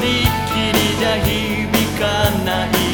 りっきりじゃ響かない。